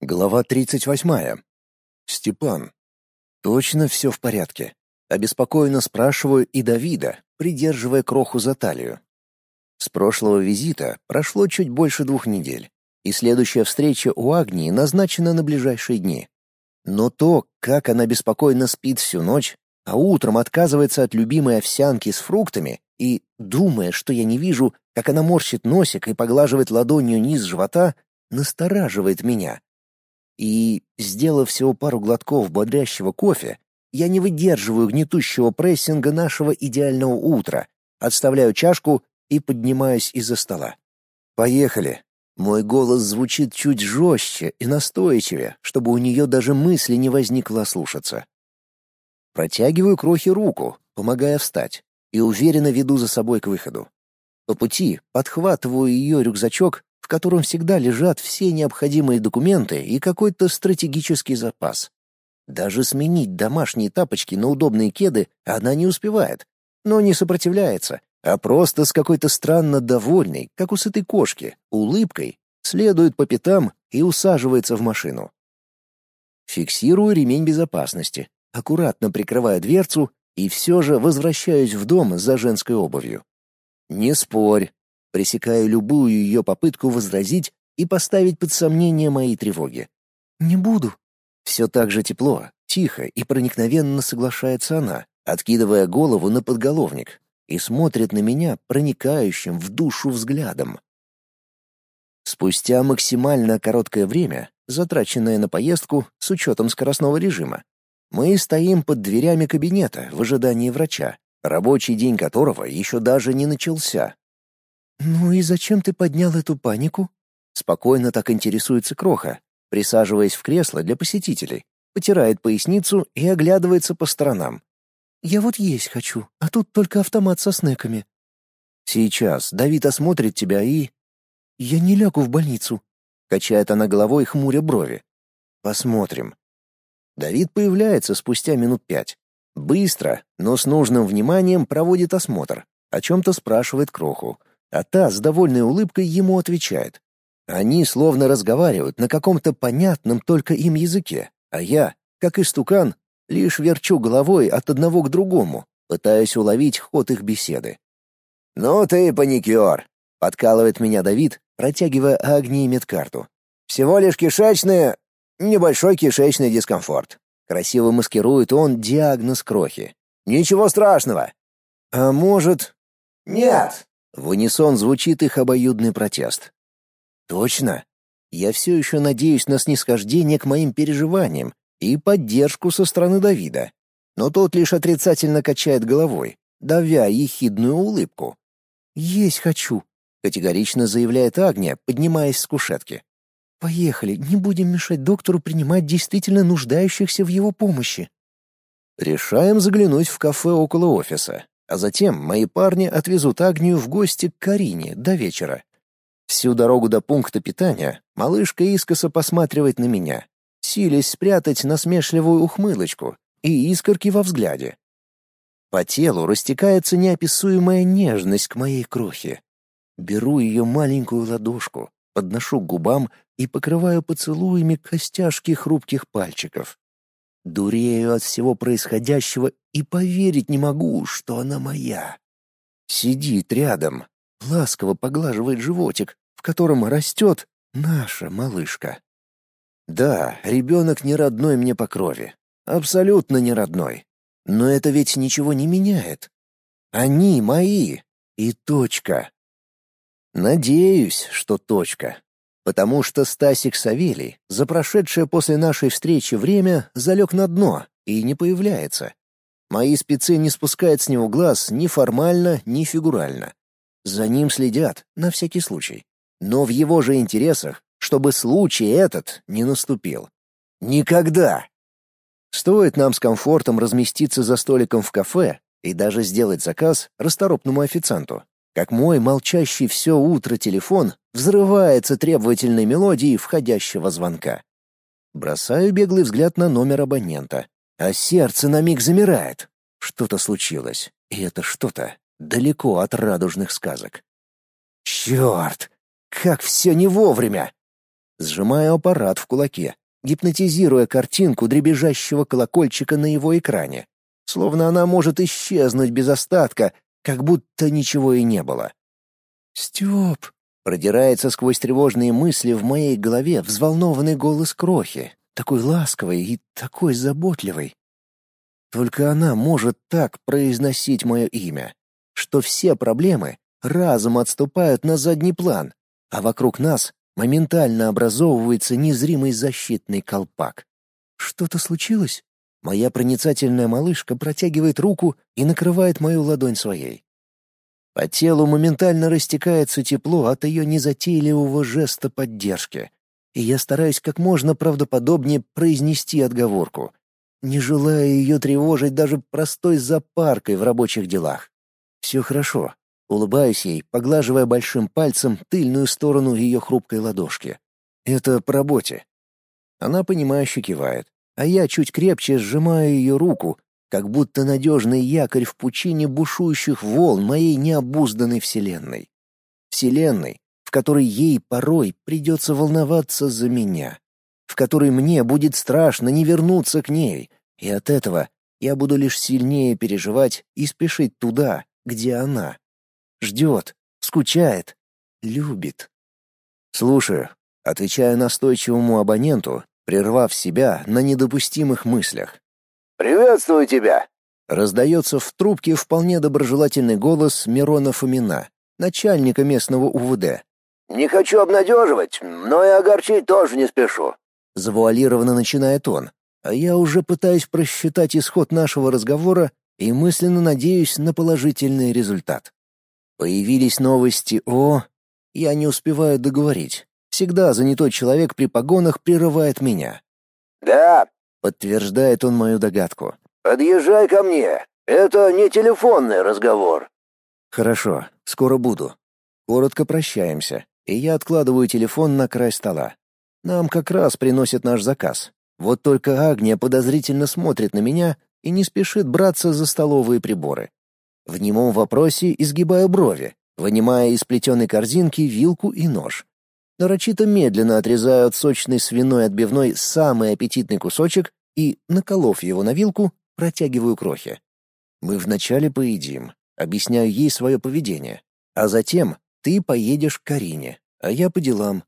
Глава 38. Степан. Точно все в порядке. Обеспокоенно спрашиваю и Давида, придерживая кроху за талию. С прошлого визита прошло чуть больше двух недель, и следующая встреча у Агнии назначена на ближайшие дни. Но то, как она беспокойно спит всю ночь, а утром отказывается от любимой овсянки с фруктами и, думая, что я не вижу, как она морщит носик и поглаживает ладонью низ живота, настораживает меня. И, сделав всего пару глотков бодрящего кофе, я не выдерживаю гнетущего прессинга нашего идеального утра, отставляю чашку и поднимаюсь из-за стола. «Поехали!» Мой голос звучит чуть жестче и настойчивее, чтобы у нее даже мысли не возникло слушаться. Протягиваю крохи руку, помогая встать, и уверенно веду за собой к выходу. По пути подхватываю ее рюкзачок в котором всегда лежат все необходимые документы и какой-то стратегический запас. Даже сменить домашние тапочки на удобные кеды она не успевает, но не сопротивляется, а просто с какой-то странно довольной, как у сытой кошки, улыбкой, следует по пятам и усаживается в машину. Фиксирую ремень безопасности, аккуратно прикрывая дверцу и все же возвращаюсь в дом за женской обувью. Не спорь, пресекаю любую ее попытку возразить и поставить под сомнение мои тревоги. «Не буду». Все так же тепло, тихо и проникновенно соглашается она, откидывая голову на подголовник, и смотрит на меня проникающим в душу взглядом. Спустя максимально короткое время, затраченное на поездку с учетом скоростного режима, мы стоим под дверями кабинета в ожидании врача, рабочий день которого еще даже не начался. «Ну и зачем ты поднял эту панику?» Спокойно так интересуется Кроха, присаживаясь в кресло для посетителей, потирает поясницу и оглядывается по сторонам. «Я вот есть хочу, а тут только автомат со снеками». «Сейчас Давид осмотрит тебя и...» «Я не лягу в больницу», — качает она головой, хмуря брови. «Посмотрим». Давид появляется спустя минут пять. Быстро, но с нужным вниманием проводит осмотр, о чем-то спрашивает Кроху, а та с довольной улыбкой ему отвечает. Они словно разговаривают на каком-то понятном только им языке, а я, как истукан, лишь верчу головой от одного к другому, пытаясь уловить ход их беседы. «Ну ты паникер!» — подкалывает меня Давид, протягивая Агнии медкарту. «Всего лишь кишечный... небольшой кишечный дискомфорт». Красиво маскирует он диагноз крохи. «Ничего страшного!» «А может...» «Нет!» В унисон звучит их обоюдный протест. Точно. Я все еще надеюсь на снисхождение к моим переживаниям и поддержку со стороны Давида. Но тот лишь отрицательно качает головой, давя ехидную улыбку. «Есть хочу», — категорично заявляет Агния, поднимаясь с кушетки. «Поехали, не будем мешать доктору принимать действительно нуждающихся в его помощи». Решаем заглянуть в кафе около офиса, а затем мои парни отвезут Агнию в гости к Карине до вечера. Всю дорогу до пункта питания малышка искоса посматривает на меня, силясь спрятать насмешливую ухмылочку и искорки во взгляде. По телу растекается неописуемая нежность к моей крохе. Беру ее маленькую ладошку, подношу к губам и покрываю поцелуями костяшки хрупких пальчиков. Дурею от всего происходящего и поверить не могу, что она моя. Сидит рядом, ласково поглаживает животик, в котором растет наша малышка. Да, ребенок не родной мне по крови, абсолютно не родной. Но это ведь ничего не меняет. Они мои, и точка. Надеюсь, что точка потому что Стасик Савелий за прошедшее после нашей встречи время залег на дно и не появляется. Мои спецы не спускают с него глаз ни формально, ни фигурально. За ним следят, на всякий случай. Но в его же интересах, чтобы случай этот не наступил. Никогда! Стоит нам с комфортом разместиться за столиком в кафе и даже сделать заказ расторопному официанту, как мой молчащий все утро телефон взрывается требовательной мелодией входящего звонка. Бросаю беглый взгляд на номер абонента, а сердце на миг замирает. Что-то случилось, и это что-то далеко от радужных сказок. Черт! Как все не вовремя! Сжимаю аппарат в кулаке, гипнотизируя картинку дребезжащего колокольчика на его экране. Словно она может исчезнуть без остатка, как будто ничего и не было. «Степ!» — продирается сквозь тревожные мысли в моей голове взволнованный голос Крохи, такой ласковый и такой заботливый. Только она может так произносить мое имя, что все проблемы разом отступают на задний план, а вокруг нас моментально образовывается незримый защитный колпак. Что-то случилось? Моя проницательная малышка протягивает руку и накрывает мою ладонь своей. По телу моментально растекается тепло от ее незатейливого жеста поддержки, и я стараюсь как можно правдоподобнее произнести отговорку не желая ее тревожить даже простой запаркой в рабочих делах. Все хорошо. Улыбаюсь ей, поглаживая большим пальцем тыльную сторону ее хрупкой ладошки. Это по работе. Она понимающе кивает, а я чуть крепче сжимаю ее руку, как будто надежный якорь в пучине бушующих волн моей необузданной вселенной. Вселенной, в которой ей порой придется волноваться за меня в которой мне будет страшно не вернуться к ней, и от этого я буду лишь сильнее переживать и спешить туда, где она. Ждет, скучает, любит. Слушаю, отвечая настойчивому абоненту, прервав себя на недопустимых мыслях. «Приветствую тебя!» Раздается в трубке вполне доброжелательный голос Мирона Фомина, начальника местного УВД. «Не хочу обнадеживать, но и огорчить тоже не спешу. Завуалированно начинает он, а я уже пытаюсь просчитать исход нашего разговора и мысленно надеюсь на положительный результат. Появились новости о... Я не успеваю договорить. Всегда занятой человек при погонах прерывает меня. «Да», — подтверждает он мою догадку. «Подъезжай ко мне. Это не телефонный разговор». «Хорошо, скоро буду». Коротко прощаемся, и я откладываю телефон на край стола. Нам как раз приносят наш заказ. Вот только Агния подозрительно смотрит на меня и не спешит браться за столовые приборы. В немом вопросе изгибаю брови, вынимая из плетеной корзинки вилку и нож. Нарочито медленно отрезаю от сочной свиной отбивной самый аппетитный кусочек и, наколов его на вилку, протягиваю крохи. Мы вначале поедим, объясняю ей свое поведение, а затем ты поедешь к Карине, а я по делам,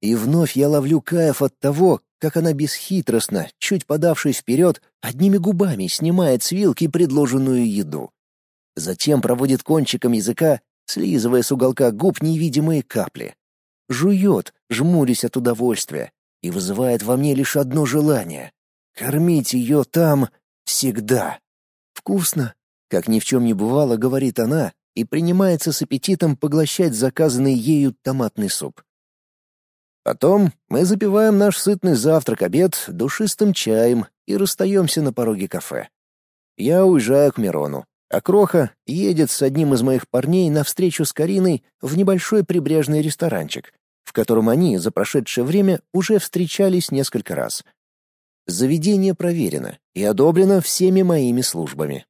и вновь я ловлю кайф от того, как она бесхитростно, чуть подавшись вперед, одними губами снимает с вилки предложенную еду. Затем проводит кончиком языка, слизывая с уголка губ невидимые капли. Жует, жмурясь от удовольствия, и вызывает во мне лишь одно желание — кормить ее там всегда. «Вкусно», — как ни в чем не бывало, говорит она, и принимается с аппетитом поглощать заказанный ею томатный суп. Потом мы запиваем наш сытный завтрак-обед душистым чаем и расстаемся на пороге кафе. Я уезжаю к Мирону, а Кроха едет с одним из моих парней на встречу с Кариной в небольшой прибрежный ресторанчик, в котором они за прошедшее время уже встречались несколько раз. Заведение проверено и одобрено всеми моими службами,